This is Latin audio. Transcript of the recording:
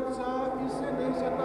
Отца и Сына и Святого